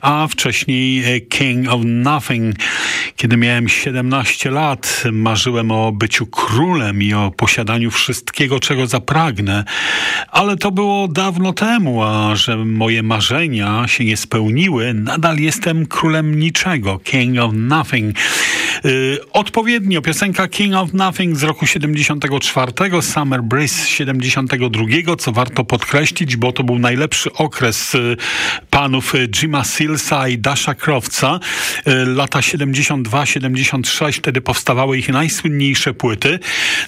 a wcześniej e, King of Nothing. Kiedy miałem 17 lat, marzyłem o byciu królem i o posiadaniu wszystkiego, czego zapragnę. Ale to było dawno temu, a że moje marzenia się nie spełniły, nadal jestem królem niczego. King of Nothing. Yy, odpowiednio piosenka King of Nothing z roku 74, Summer Breeze 72, co warto podkreślić, bo to był najlepszy okres yy, panów Jima Silsa i Dasha Crofta. Yy, lata 72-76, wtedy powstawały ich najsłynniejsze płyty.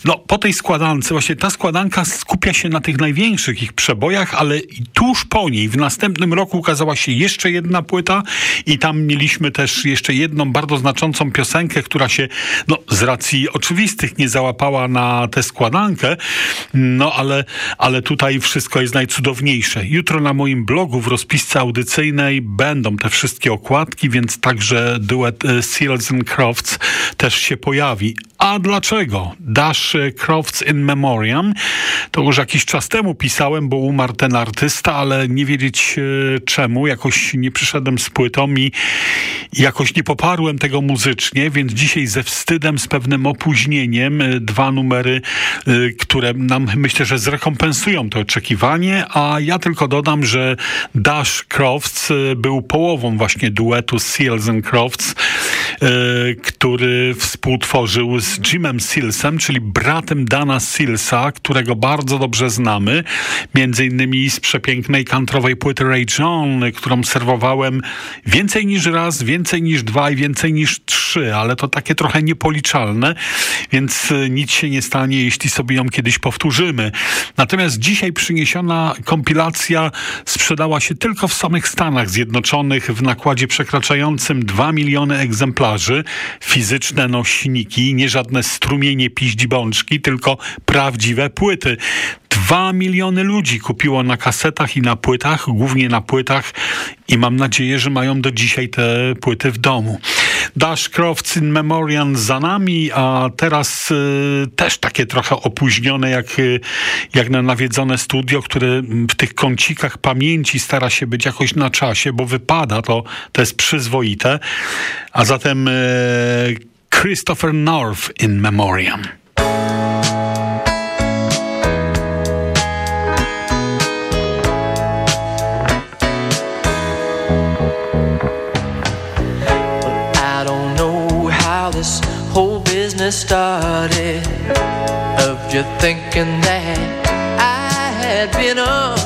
No, po tej składance, właśnie ta składanka skupia się na tych największych ich przebojach, ale tuż po niej, w następnym roku ukazała się jeszcze jedna płyta i tam mieliśmy też jeszcze jedną bardzo znaczącą piosenkę, która się, no, z racji oczywistych nie załapała na tę składankę, no, ale, ale tutaj wszystko jest najcudowniejsze. Jutro na moim blogu w rozpisce audycyjnej będą te wszystkie okładki, więc także duet e, Seals and Crofts też się pojawi. A dlaczego? Dash Crofts in Memoriam. To już jakiś czas temu pisałem, bo umarł ten artysta, ale nie wiedzieć e, czemu. Jakoś nie przyszedłem z płytą i jakoś nie poparłem tego muzycznie, więc dzisiaj ze wstydem, z pewnym opóźnieniem e, dwa numery, e, które nam myślę, że zrekompensują to oczekiwanie, a ja tylko dodam, że Dash Crofts był połową właśnie duetu Seals and Crofts, który współtworzył z Jimem Silsem, czyli bratem Dana Silsa, którego bardzo dobrze znamy, między innymi z przepięknej kantrowej płyty Ray John, którą serwowałem więcej niż raz, więcej niż dwa i więcej niż trzy, ale to takie trochę niepoliczalne, więc e, nic się nie stanie, jeśli sobie ją kiedyś powtórzymy. Natomiast dzisiaj przyniesiona kompilacja sprzedała się tylko w samych Stanach Zjednoczonych w nakładzie przekraczającym 2 miliony egzemplarzy. Fizyczne nośniki, nie żadne strumienie piździ bączki, tylko prawdziwe płyty. Dwa miliony ludzi kupiło na kasetach i na płytach, głównie na płytach i mam nadzieję, że mają do dzisiaj te płyty w domu. Dash Crofts in Memoriam za nami, a teraz y, też takie trochę opóźnione jak, y, jak na nawiedzone studio, które w tych kącikach pamięci stara się być jakoś na czasie, bo wypada, to, to jest przyzwoite. A zatem y, Christopher North in Memoriam. Started of you thinking that I had been untrue.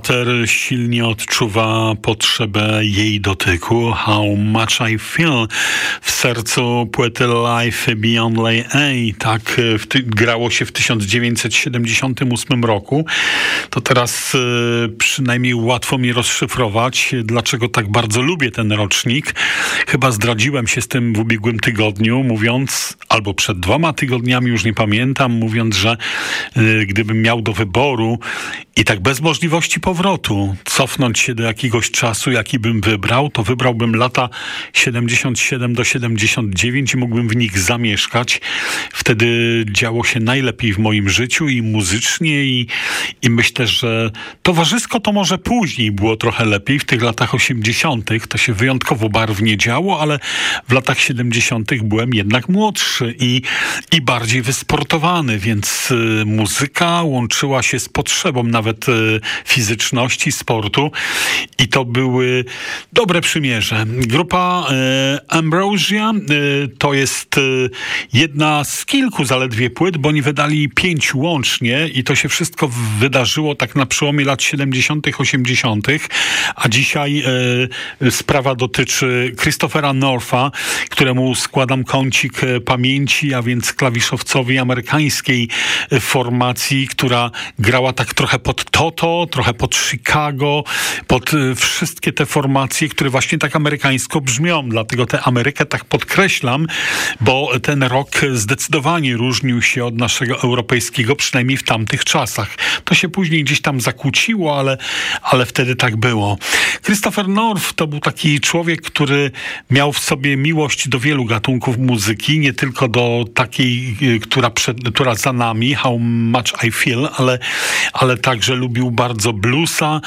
Bohater silnie odczuwa potrzebę jej dotyku. How much I feel sercu płyty Life Beyond Lay A. Tak grało się w 1978 roku. To teraz y, przynajmniej łatwo mi rozszyfrować, dlaczego tak bardzo lubię ten rocznik. Chyba zdradziłem się z tym w ubiegłym tygodniu, mówiąc, albo przed dwoma tygodniami, już nie pamiętam, mówiąc, że y, gdybym miał do wyboru i tak bez możliwości powrotu, cofnąć się do jakiegoś czasu, jaki bym wybrał, to wybrałbym lata 77 do 79 i mógłbym w nich zamieszkać. Wtedy działo się najlepiej w moim życiu i muzycznie i, i myślę, że towarzysko to może później było trochę lepiej. W tych latach 80. to się wyjątkowo barwnie działo, ale w latach 70. byłem jednak młodszy i, i bardziej wysportowany, więc y, muzyka łączyła się z potrzebą nawet y, fizyczności, sportu i to były dobre przymierze. Grupa e, Ambrosia e, to jest e, jedna z kilku zaledwie płyt, bo oni wydali pięć łącznie i to się wszystko wydarzyło tak na przełomie lat 70., 80., a dzisiaj e, sprawa dotyczy Christophera Norfa, któremu składam kącik pamięci, a więc klawiszowcowi amerykańskiej formacji, która grała tak trochę pod Toto, trochę pod Chicago, pod y, wszystkie te formacje, które właśnie tak amerykańsko brzmią. Dlatego tę Amerykę tak podkreślam, bo ten rok zdecydowanie różnił się od naszego europejskiego, przynajmniej w tamtych czasach. To się później gdzieś tam zakłóciło, ale, ale wtedy tak było. Christopher North to był taki człowiek, który miał w sobie miłość do wielu gatunków muzyki, nie tylko do takiej, y, która, przed, która za nami, How Much I Feel, ale, ale także lubił bardzo bluesa,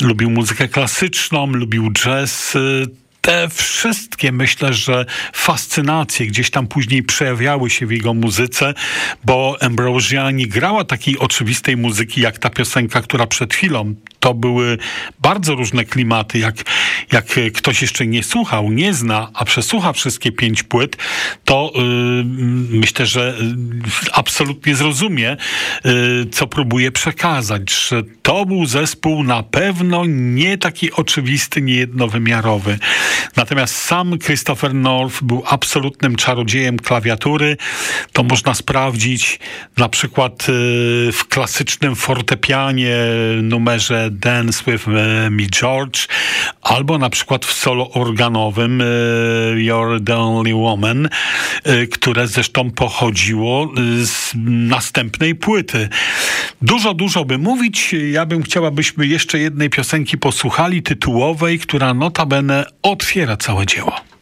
lubił muzykę klasyczną, lubił jazz, te wszystkie myślę, że fascynacje gdzieś tam później przejawiały się w jego muzyce, bo Ambrosia nie grała takiej oczywistej muzyki jak ta piosenka, która przed chwilą to były bardzo różne klimaty. Jak, jak ktoś jeszcze nie słuchał, nie zna, a przesłucha wszystkie pięć płyt, to yy, myślę, że y, absolutnie zrozumie, yy, co próbuje przekazać, że to był zespół na pewno nie taki oczywisty, niejednowymiarowy. Natomiast sam Christopher North był absolutnym czarodziejem klawiatury. To można sprawdzić na przykład yy, w klasycznym fortepianie numerze Dance with Me George, albo na przykład w solo organowym e, You're the Only Woman, e, które zresztą pochodziło z następnej płyty. Dużo, dużo by mówić. Ja bym chciała, byśmy jeszcze jednej piosenki posłuchali, tytułowej, która notabene otwiera całe dzieło.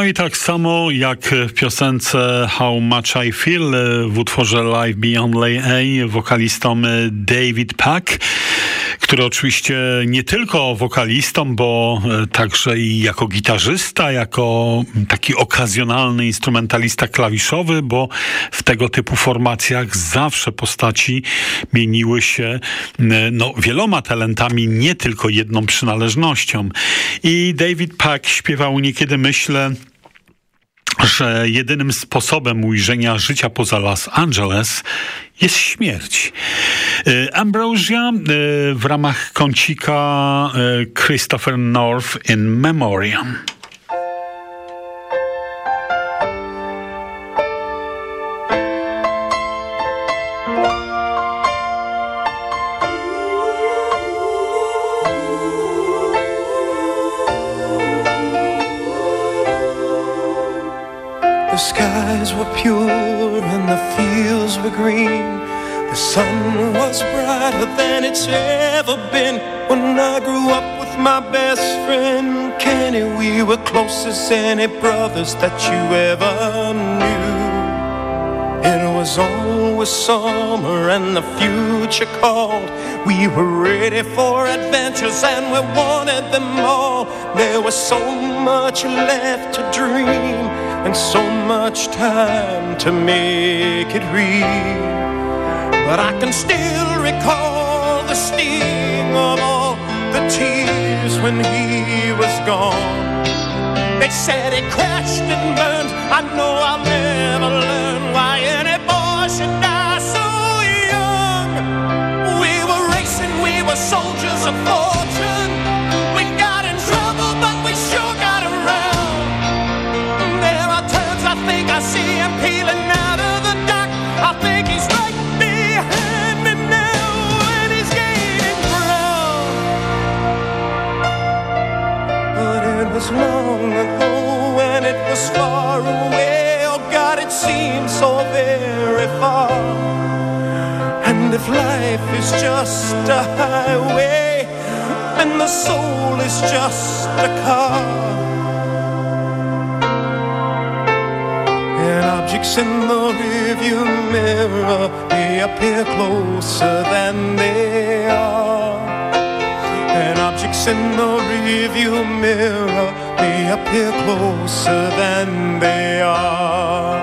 I tak samo jak w piosence How Much I Feel w utworze Live Beyond Lay A wokalistą David Pack który oczywiście nie tylko wokalistą, bo e, także i jako gitarzysta, jako taki okazjonalny instrumentalista klawiszowy, bo w tego typu formacjach zawsze postaci mieniły się e, no, wieloma talentami, nie tylko jedną przynależnością. I David Pack śpiewał niekiedy, myślę, że jedynym sposobem ujrzenia życia poza Los Angeles jest śmierć. E, Ambrosia e, w ramach kącika e, Christopher North in Memoriam. The fields were green. The sun was brighter than it's ever been. When I grew up with my best friend Kenny, we were close as any brothers that you ever knew. It was always summer and the future called. We were ready for adventures and we wanted them all. There was so much left to dream and so much time to make it real. But I can still recall the sting of all the tears when he was gone. They said it crashed and burned. I know I'll never learn why was far away. Oh God, it seems so very far. And if life is just a highway and the soul is just a car. And objects in the rearview mirror may appear closer than they are. Objects in the rearview mirror may appear closer than they are.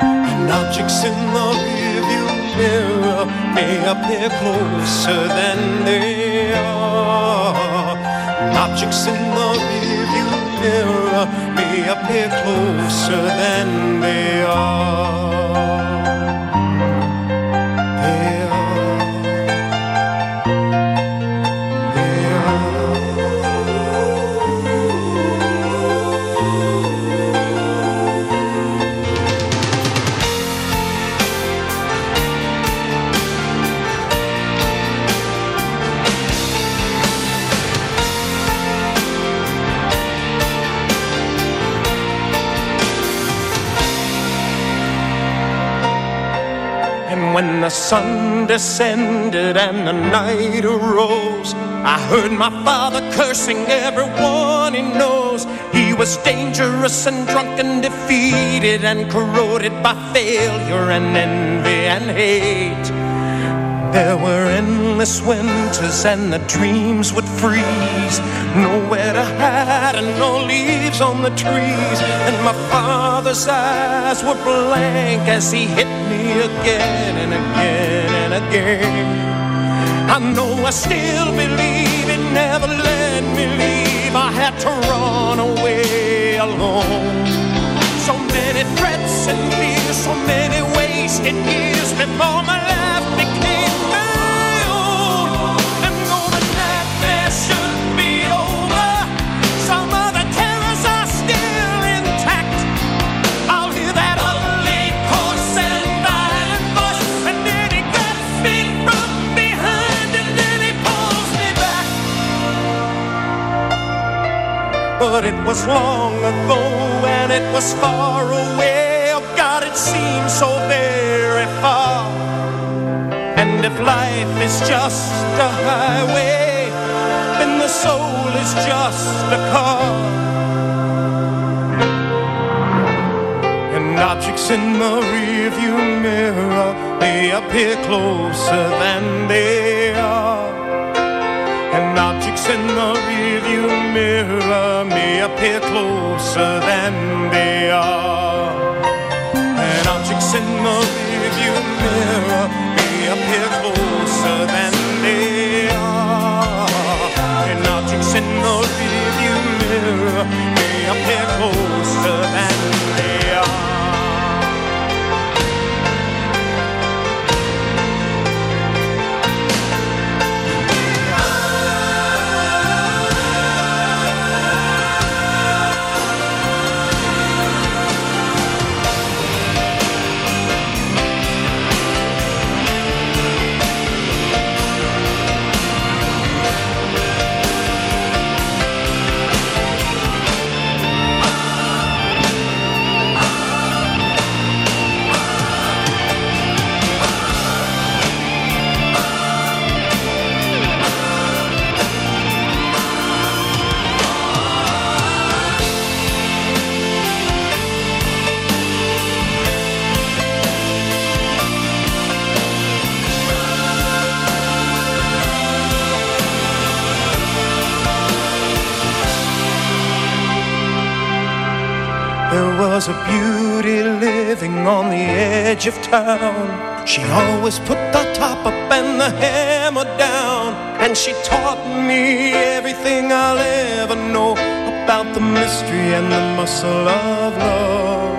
And objects in the rearview mirror may appear closer than they are. And objects in the rearview mirror may appear closer than they are. When the sun descended and the night arose, I heard my father cursing everyone he knows. He was dangerous and drunk and defeated and corroded by failure and envy and hate. There were endless winters and the dreams would freeze. Nowhere to hide and no leaves on the trees. And my father's eyes were blank as he hit me again and again and again. I know I still believe it never let me leave. I had to run away alone. So many threats and fears, so many wasted years before my But it was long ago and it was far away. Oh God, it seems so very far. And if life is just a highway, then the soul is just a car. And objects in the rearview mirror they appear closer than they are. Objects in the rearview mirror may appear closer than they are. And objects in the rearview mirror may appear closer than they are. And objects in the rearview mirror may appear closer edge of town. She always put the top up and the hammer down. And she taught me everything I'll ever know about the mystery and the muscle of love.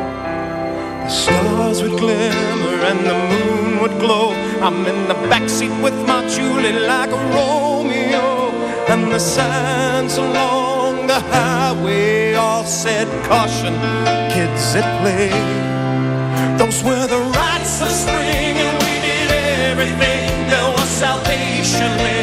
The stars would glimmer and the moon would glow. I'm in the backseat with my Julie like a Romeo. And the signs along the highway all said caution, kids at play. Those were the rites of spring and we did everything. There was salvation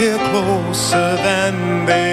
appear closer than they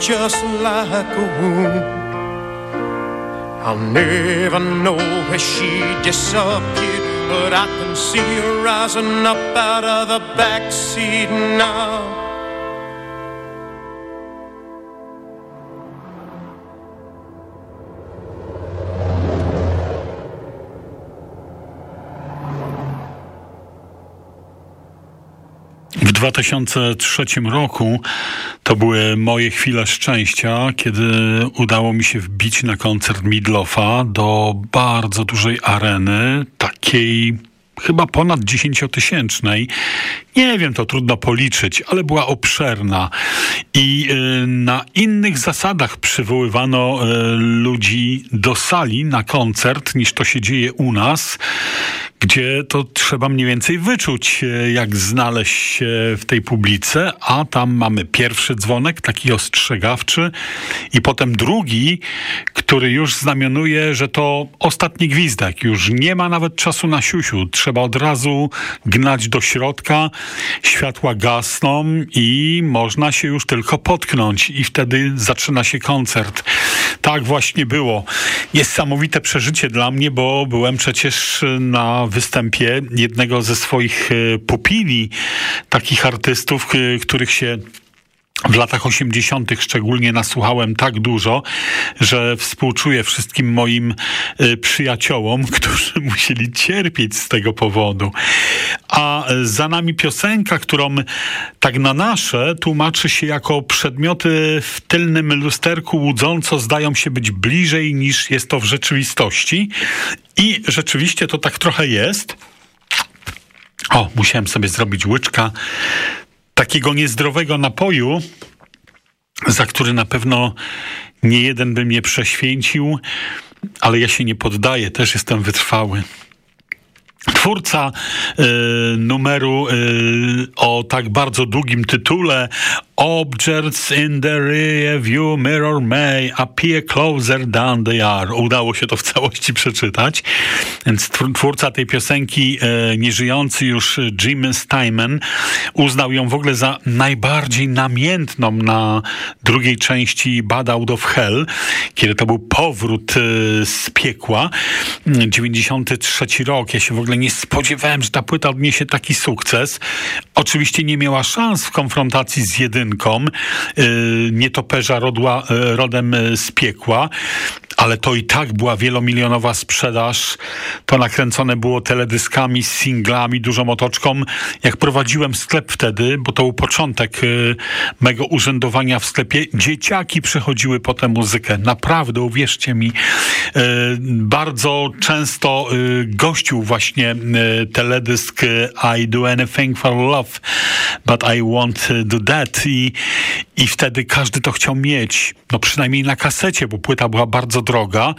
just like a wound. I'll never know where she disappeared, but I can see her rising up out of the back seat now. W 2003 roku to były moje chwile szczęścia, kiedy udało mi się wbić na koncert Midlofa do bardzo dużej areny, takiej chyba ponad dziesięciotysięcznej. Nie wiem, to trudno policzyć, ale była obszerna. I y, na innych zasadach przywoływano y, ludzi do sali na koncert, niż to się dzieje u nas gdzie to trzeba mniej więcej wyczuć, e, jak znaleźć się w tej publice, a tam mamy pierwszy dzwonek, taki ostrzegawczy, i potem drugi, który już znamionuje, że to ostatni gwizdek, już nie ma nawet czasu na siusiu, trzeba od razu gnać do środka, światła gasną i można się już tylko potknąć i wtedy zaczyna się koncert. Tak właśnie było. Niesamowite przeżycie dla mnie, bo byłem przecież na występie jednego ze swoich e, pupili, takich artystów, e, których się w latach 80. szczególnie nasłuchałem tak dużo, że współczuję wszystkim moim y, przyjaciołom, którzy musieli cierpieć z tego powodu. A za nami piosenka, którą tak na nasze tłumaczy się jako przedmioty w tylnym lusterku łudząco zdają się być bliżej niż jest to w rzeczywistości. I rzeczywiście to tak trochę jest. O, musiałem sobie zrobić łyczka takiego niezdrowego napoju, za który na pewno nie jeden by mnie prześwięcił, ale ja się nie poddaję, też jestem wytrwały. Twórca y, numeru y, o tak bardzo długim tytule Objects in the rear view mirror may appear closer than they are. Udało się to w całości przeczytać. Więc twórca tej piosenki, e, nieżyjący już Jim Steinman, uznał ją w ogóle za najbardziej namiętną na drugiej części Bad Out of Hell, kiedy to był powrót e, z piekła. 93 rok. Ja się w ogóle nie spodziewałem, że ta płyta odniesie taki sukces. Oczywiście nie miała szans w konfrontacji z jedynką, y, nietoperza rodła, y, rodem y, z piekła, ale to i tak była wielomilionowa sprzedaż. To nakręcone było teledyskami, singlami, dużą otoczką. Jak prowadziłem sklep wtedy, bo to był początek mego urzędowania w sklepie, dzieciaki przechodziły potem muzykę. Naprawdę, uwierzcie mi, bardzo często gościł właśnie teledysk I Do Anything for Love, but I won't do that i, i wtedy każdy to chciał mieć, no przynajmniej na kasecie, bo płyta była bardzo droga.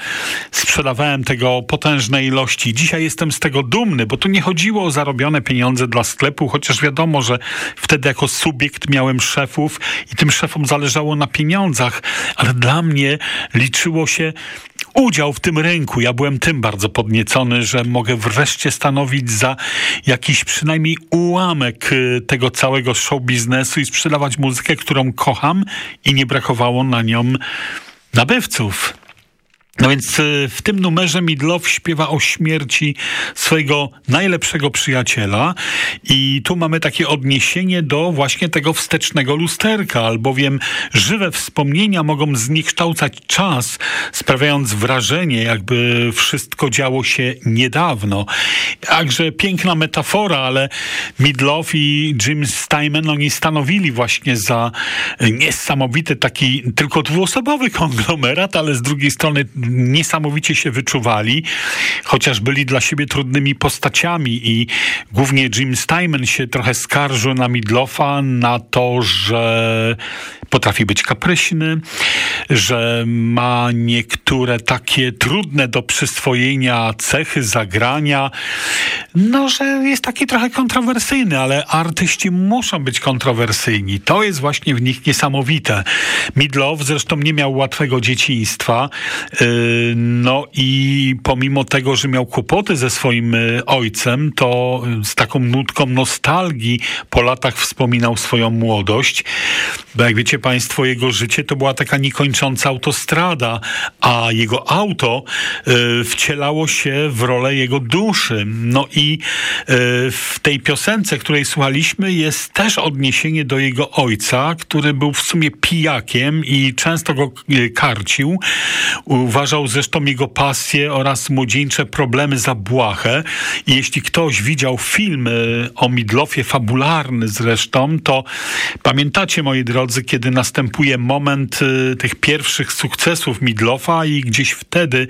Sprzedawałem tego potężne ilości. Dzisiaj jestem z tego dumny, bo tu nie chodziło o zarobione pieniądze dla sklepu, chociaż wiadomo, że wtedy jako subiekt miałem szefów i tym szefom zależało na pieniądzach, ale dla mnie liczyło się udział w tym rynku. Ja byłem tym bardzo podniecony, że mogę wreszcie stanowić za jakiś przynajmniej ułamek y, tego całego show biznesu i sprzedawać muzykę, którą kocham i nie brakowało na nią nabywców. No więc y, w tym numerze Midlow śpiewa o śmierci swojego najlepszego przyjaciela i tu mamy takie odniesienie do właśnie tego wstecznego lusterka, albowiem żywe wspomnienia mogą zniekształcać czas, sprawiając wrażenie, jakby wszystko działo się niedawno. Także piękna metafora, ale Midlow i Jim Steinman, oni stanowili właśnie za niesamowity taki tylko dwuosobowy konglomerat, ale z drugiej strony niesamowicie się wyczuwali, chociaż byli dla siebie trudnymi postaciami i głównie Jim Steinman się trochę skarżył na Midlofa na to, że potrafi być kapryśny, że ma niektóre takie trudne do przyswojenia cechy, zagrania, no, że jest taki trochę kontrowersyjny, ale artyści muszą być kontrowersyjni. To jest właśnie w nich niesamowite. Midlow zresztą nie miał łatwego dzieciństwa, yy, no i pomimo tego, że miał kłopoty ze swoim yy, ojcem, to z taką nutką nostalgii po latach wspominał swoją młodość, bo jak wiecie Państwo, jego życie to była taka niekończąca autostrada, a jego auto y, wcielało się w rolę jego duszy. No i y, w tej piosence, której słuchaliśmy, jest też odniesienie do jego ojca, który był w sumie pijakiem i często go karcił. Uważał zresztą jego pasję oraz młodzieńcze problemy za błahę. I jeśli ktoś widział film o Midlofie, fabularny zresztą, to pamiętacie, moi drodzy, kiedy następuje moment y, tych pierwszych sukcesów Midlofa i gdzieś wtedy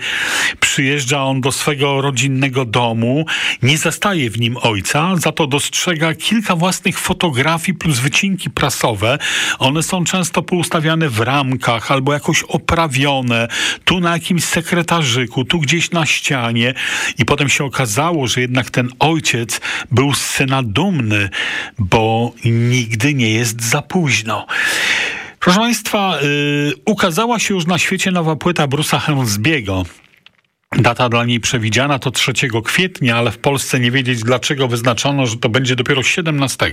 przyjeżdża on do swego rodzinnego domu, nie zastaje w nim ojca, za to dostrzega kilka własnych fotografii plus wycinki prasowe. One są często poustawiane w ramkach albo jakoś oprawione, tu na jakimś sekretarzyku, tu gdzieś na ścianie i potem się okazało, że jednak ten ojciec był z syna dumny, bo nigdy nie jest za późno. Proszę Państwa, yy, ukazała się już na świecie nowa płyta Bruce'a Helmsbiego. Data dla niej przewidziana to 3 kwietnia, ale w Polsce nie wiedzieć dlaczego wyznaczono, że to będzie dopiero 17.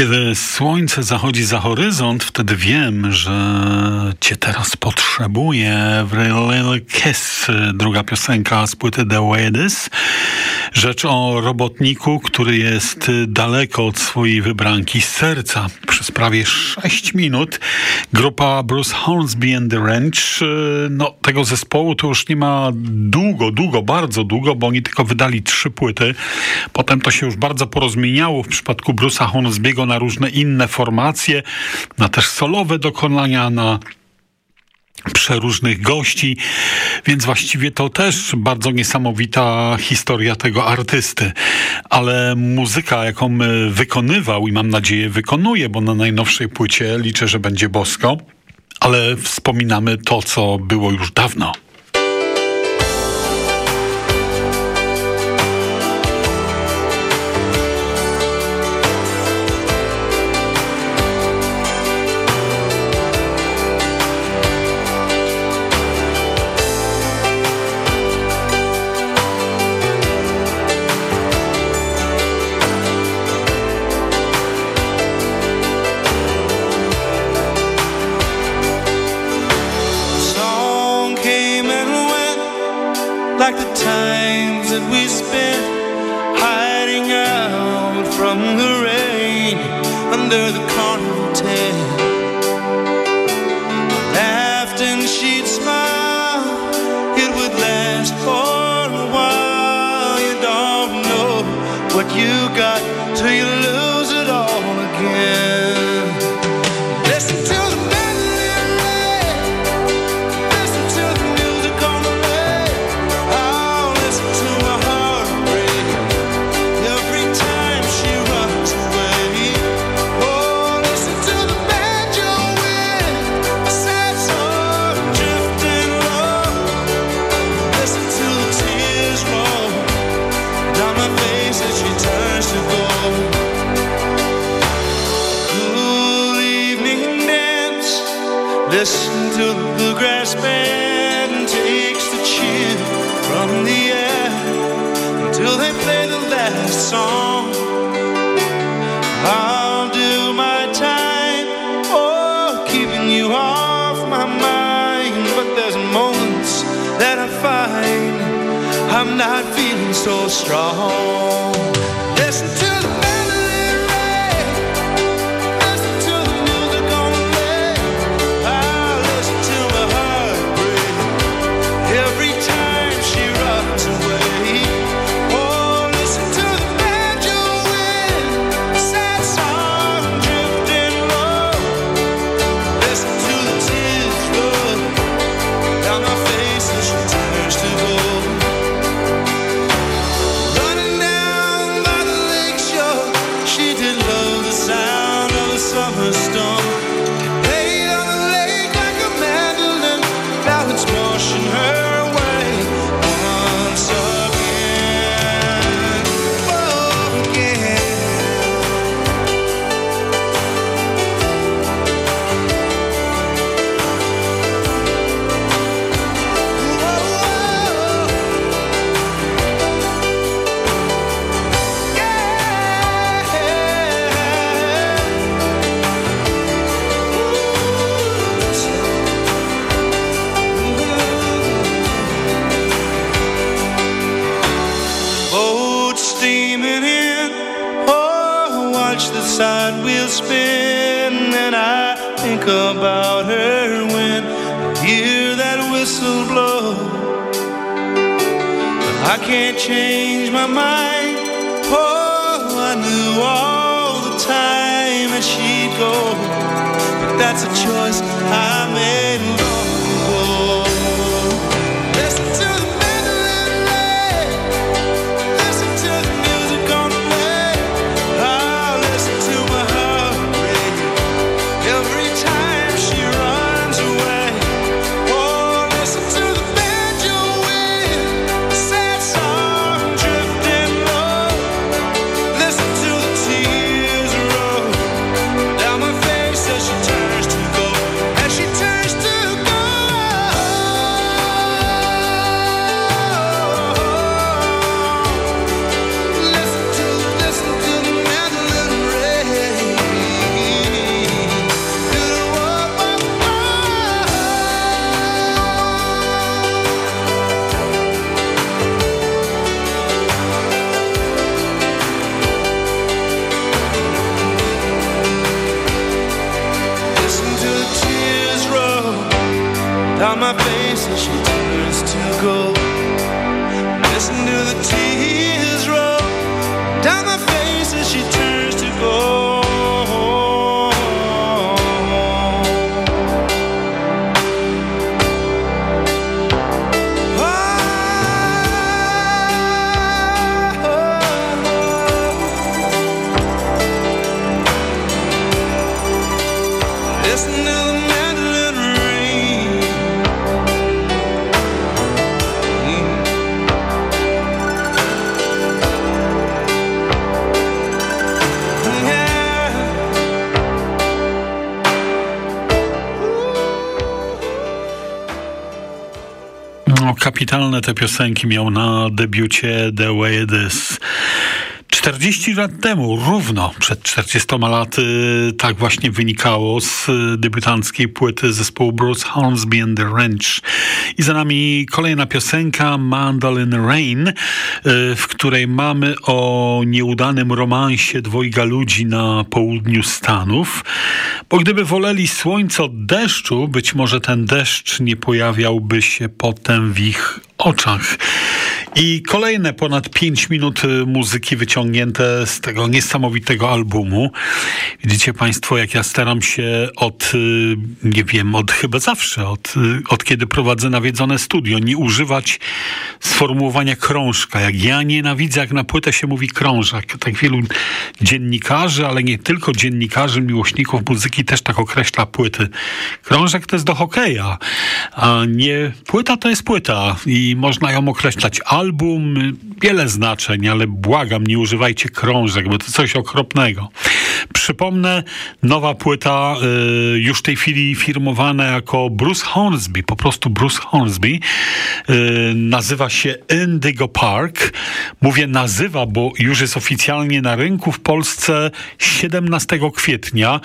Kiedy słońce zachodzi za horyzont, wtedy wiem, że cię teraz potrzebuję. W Little Kiss, druga piosenka z płyty The Way It Is. Rzecz o robotniku, który jest daleko od swojej wybranki z serca. Przez prawie 6 minut grupa Bruce Hornsby and the Ranch, no tego zespołu to już nie ma długo, długo, bardzo długo, bo oni tylko wydali trzy płyty. Potem to się już bardzo porozmieniało w przypadku Bruce'a Hornsby'ego na różne inne formacje, na też solowe dokonania, na przeróżnych gości, więc właściwie to też bardzo niesamowita historia tego artysty. Ale muzyka, jaką wykonywał i mam nadzieję wykonuje, bo na najnowszej płycie liczę, że będzie bosko, ale wspominamy to, co było już dawno. Change my mind. Oh, I knew all the time that she'd go. But that's a choice I made. Kapitalne te piosenki miał na debiucie The Way It Is. 40 lat temu, równo przed 40 laty, tak właśnie wynikało z debiutanckiej płyty zespołu Bruce Hornsby and the Ranch. I za nami kolejna piosenka, Mandolin Rain, y, w której mamy o nieudanym romansie dwojga ludzi na południu Stanów. Bo gdyby woleli słońce od deszczu, być może ten deszcz nie pojawiałby się potem w ich oczach. I kolejne ponad 5 minut y, muzyki wyciągnięte z tego niesamowitego albumu. Widzicie Państwo, jak ja staram się od, y, nie wiem, od chyba zawsze, od, y, od kiedy prowadzę nawiedzone studio, nie używać sformułowania krążka. Jak ja nienawidzę, jak na płytę się mówi krążak. Tak wielu dziennikarzy, ale nie tylko dziennikarzy, miłośników muzyki też tak określa płyty. Krążek to jest do hokeja, a nie płyta to jest płyta i można ją określać album, wiele znaczeń, ale błagam, nie używajcie krążek, bo to coś okropnego. Przypomnę, nowa płyta y, już w tej chwili firmowana jako Bruce Hornsby, po prostu Bruce Hornsby. Y, nazywa się Indigo Park. Mówię nazywa, bo już jest oficjalnie na rynku w Polsce 17 kwietnia.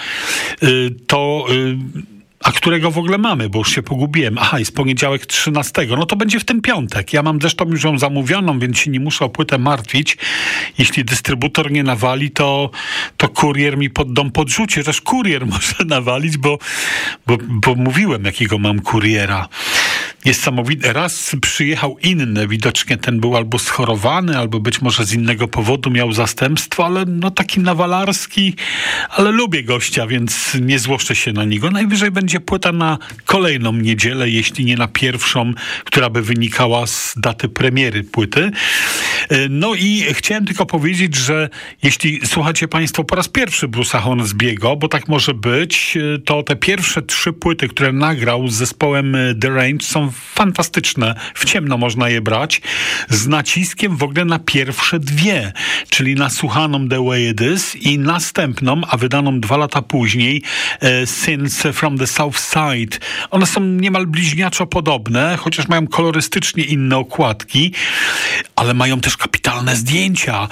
Y, to y, a którego w ogóle mamy, bo już się pogubiłem. Aha, jest poniedziałek 13. No to będzie w ten piątek. Ja mam zresztą już ją zamówioną, więc się nie muszę o płytę martwić. Jeśli dystrybutor nie nawali, to, to kurier mi pod dom podrzuci. Też kurier może nawalić, bo, bo, bo mówiłem, jakiego mam kuriera niesamowite. Raz przyjechał inny, widocznie ten był albo schorowany, albo być może z innego powodu miał zastępstwo, ale no taki nawalarski, ale lubię gościa, więc nie złoszczę się na niego. Najwyżej będzie płyta na kolejną niedzielę, jeśli nie na pierwszą, która by wynikała z daty premiery płyty. E, no i chciałem tylko powiedzieć, że jeśli słuchacie Państwo po raz pierwszy Bruce'a Hornsbiego, bo tak może być, e, to te pierwsze trzy płyty, które nagrał z zespołem e, The Range są fantastyczne. W ciemno można je brać. Z naciskiem w ogóle na pierwsze dwie, czyli na słuchaną The Way It Is i następną, a wydaną dwa lata później, e, Sins from the South Side. One są niemal bliźniaczo podobne, chociaż mają kolorystycznie inne okładki, ale mają też kapitalne zdjęcia,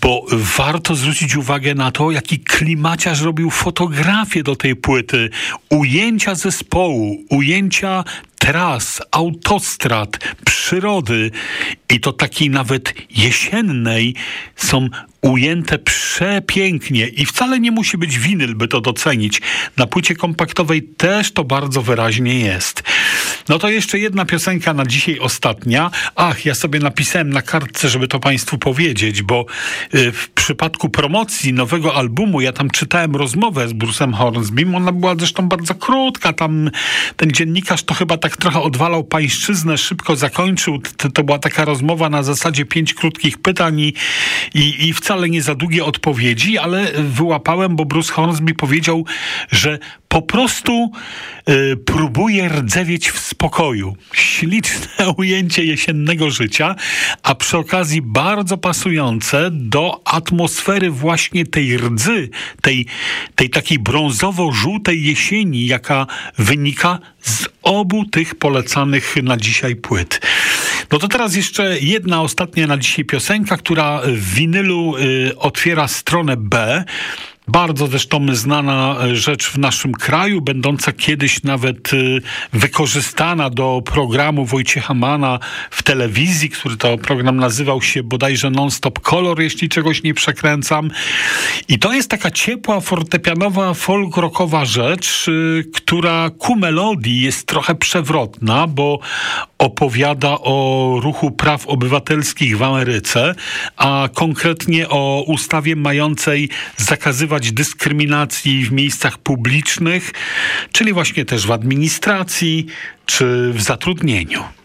bo warto zwrócić uwagę na to, jaki klimaciarz robił fotografię do tej płyty. Ujęcia zespołu, ujęcia tras, autostrad, przyrody i to takiej nawet jesiennej są ujęte przepięknie i wcale nie musi być winyl, by to docenić. Na płycie kompaktowej też to bardzo wyraźnie jest. No to jeszcze jedna piosenka na dzisiaj ostatnia. Ach, ja sobie napisałem na kartce, żeby to Państwu powiedzieć, bo y, w przypadku promocji nowego albumu ja tam czytałem rozmowę z Bruce'em Hornsbym. Ona była zresztą bardzo krótka. Tam ten dziennikarz to chyba tak trochę odwalał pańszczyznę, szybko zakończył. To, była taka rozmowa na zasadzie pięć krótkich pytań i, i, i wcale nie za długie odpowiedzi, ale wyłapałem, bo Bruce Hornsby powiedział, że po prostu y, próbuje rdzewieć w spokoju. Śliczne ujęcie jesiennego życia, a przy okazji bardzo pasujące do atmosfery właśnie tej rdzy, tej, tej takiej brązowo-żółtej jesieni, jaka wynika z obu tych polecanych na dzisiaj płyt. No to teraz jeszcze jedna ostatnia na dzisiaj piosenka, która w winylu y, otwiera stronę B Bardzo zresztą znana rzecz w naszym kraju, będąca kiedyś nawet y, wykorzystana do programu Wojciecha Mana w telewizji, który to program nazywał się bodajże Non-Stop Color, jeśli czegoś nie przekręcam. I to jest taka ciepła, fortepianowa, folk-rockowa rzecz, y, która ku melodii jest trochę przewrotna, bo opowiada o ruchu praw obywatelskich w Ameryce, a konkretnie o ustawie mającej zakazywać dyskryminacji w miejscach publicznych, czyli właśnie też w administracji czy w zatrudnieniu.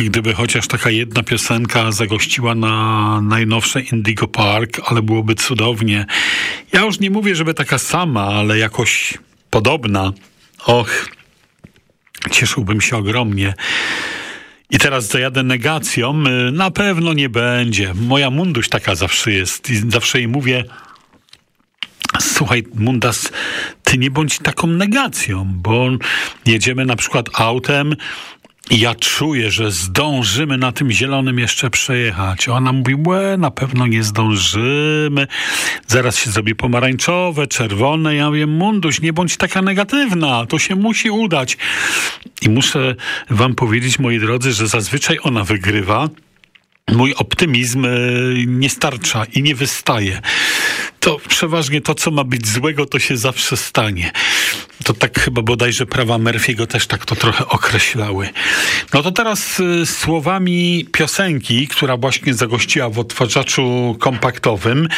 Gdyby chociaż taka jedna piosenka zagościła na najnowsze Indigo Park, ale byłoby cudownie. Ja już nie mówię, żeby taka sama, ale jakoś podobna. Och, cieszyłbym się ogromnie. I teraz zajadę negacją. Na pewno nie będzie. Moja munduś taka zawsze jest. I zawsze jej mówię, słuchaj, Mundas, ty nie bądź taką negacją, bo jedziemy na przykład autem ja czuję, że zdążymy na tym zielonym jeszcze przejechać. Ona mówi, łe, na pewno nie zdążymy. Zaraz się zrobi pomarańczowe, czerwone. Ja wiem, Munduś, nie bądź taka negatywna. To się musi udać. I muszę wam powiedzieć, moi drodzy, że zazwyczaj ona wygrywa mój optymizm e, nie starcza i nie wystaje. To przeważnie to, co ma być złego, to się zawsze stanie. To tak chyba bodajże prawa Murphy'ego też tak to trochę określały. No to teraz e, słowami piosenki, która właśnie zagościła w odtwarzaczu kompaktowym.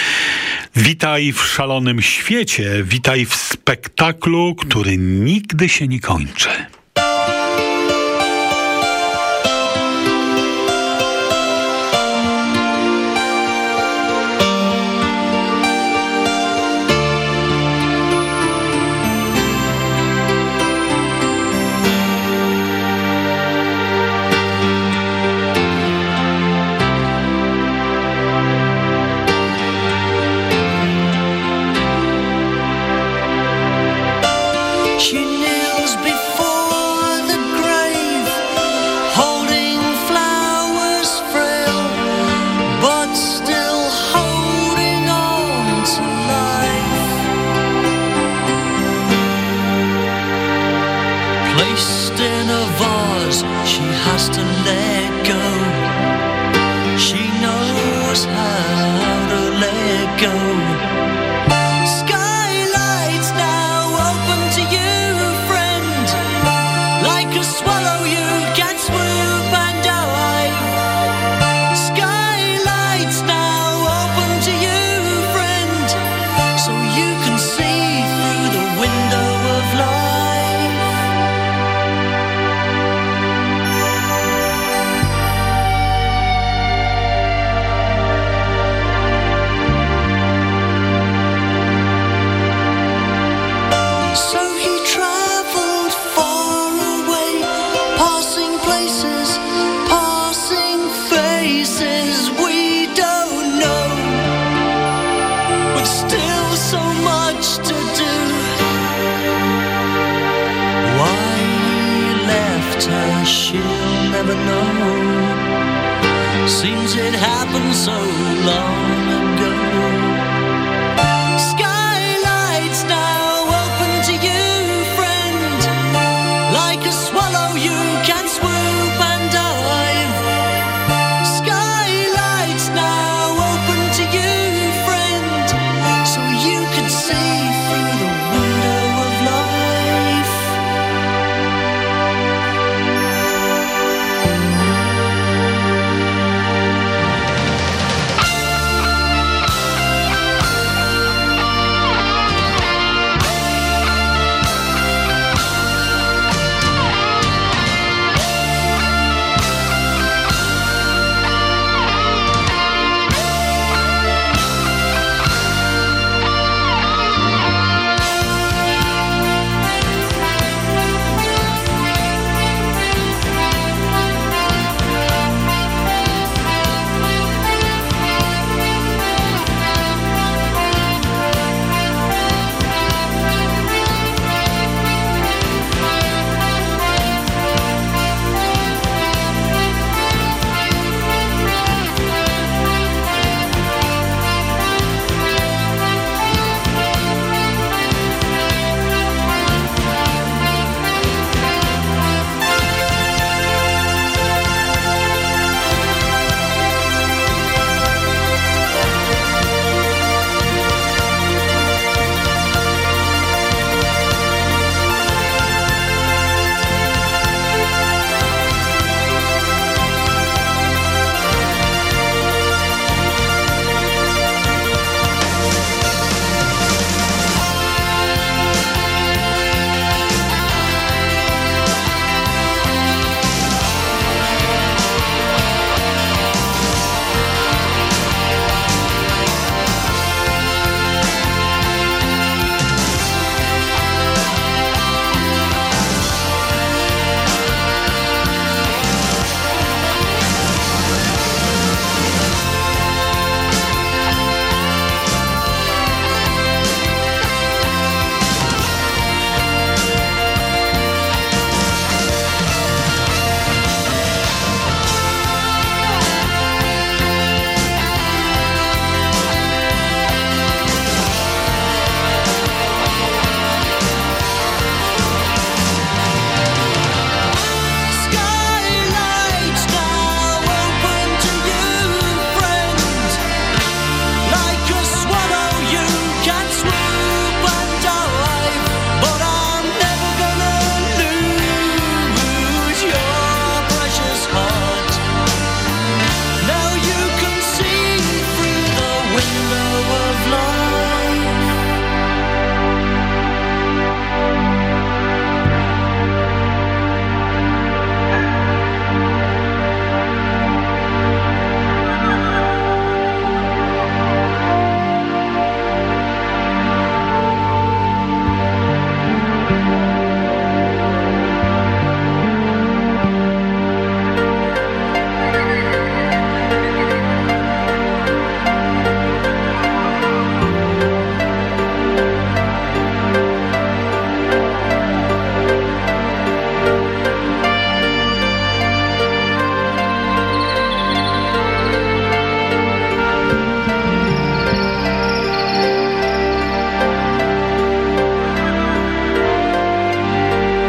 Witaj w szalonym świecie, witaj w spektaklu, który nigdy się nie kończy.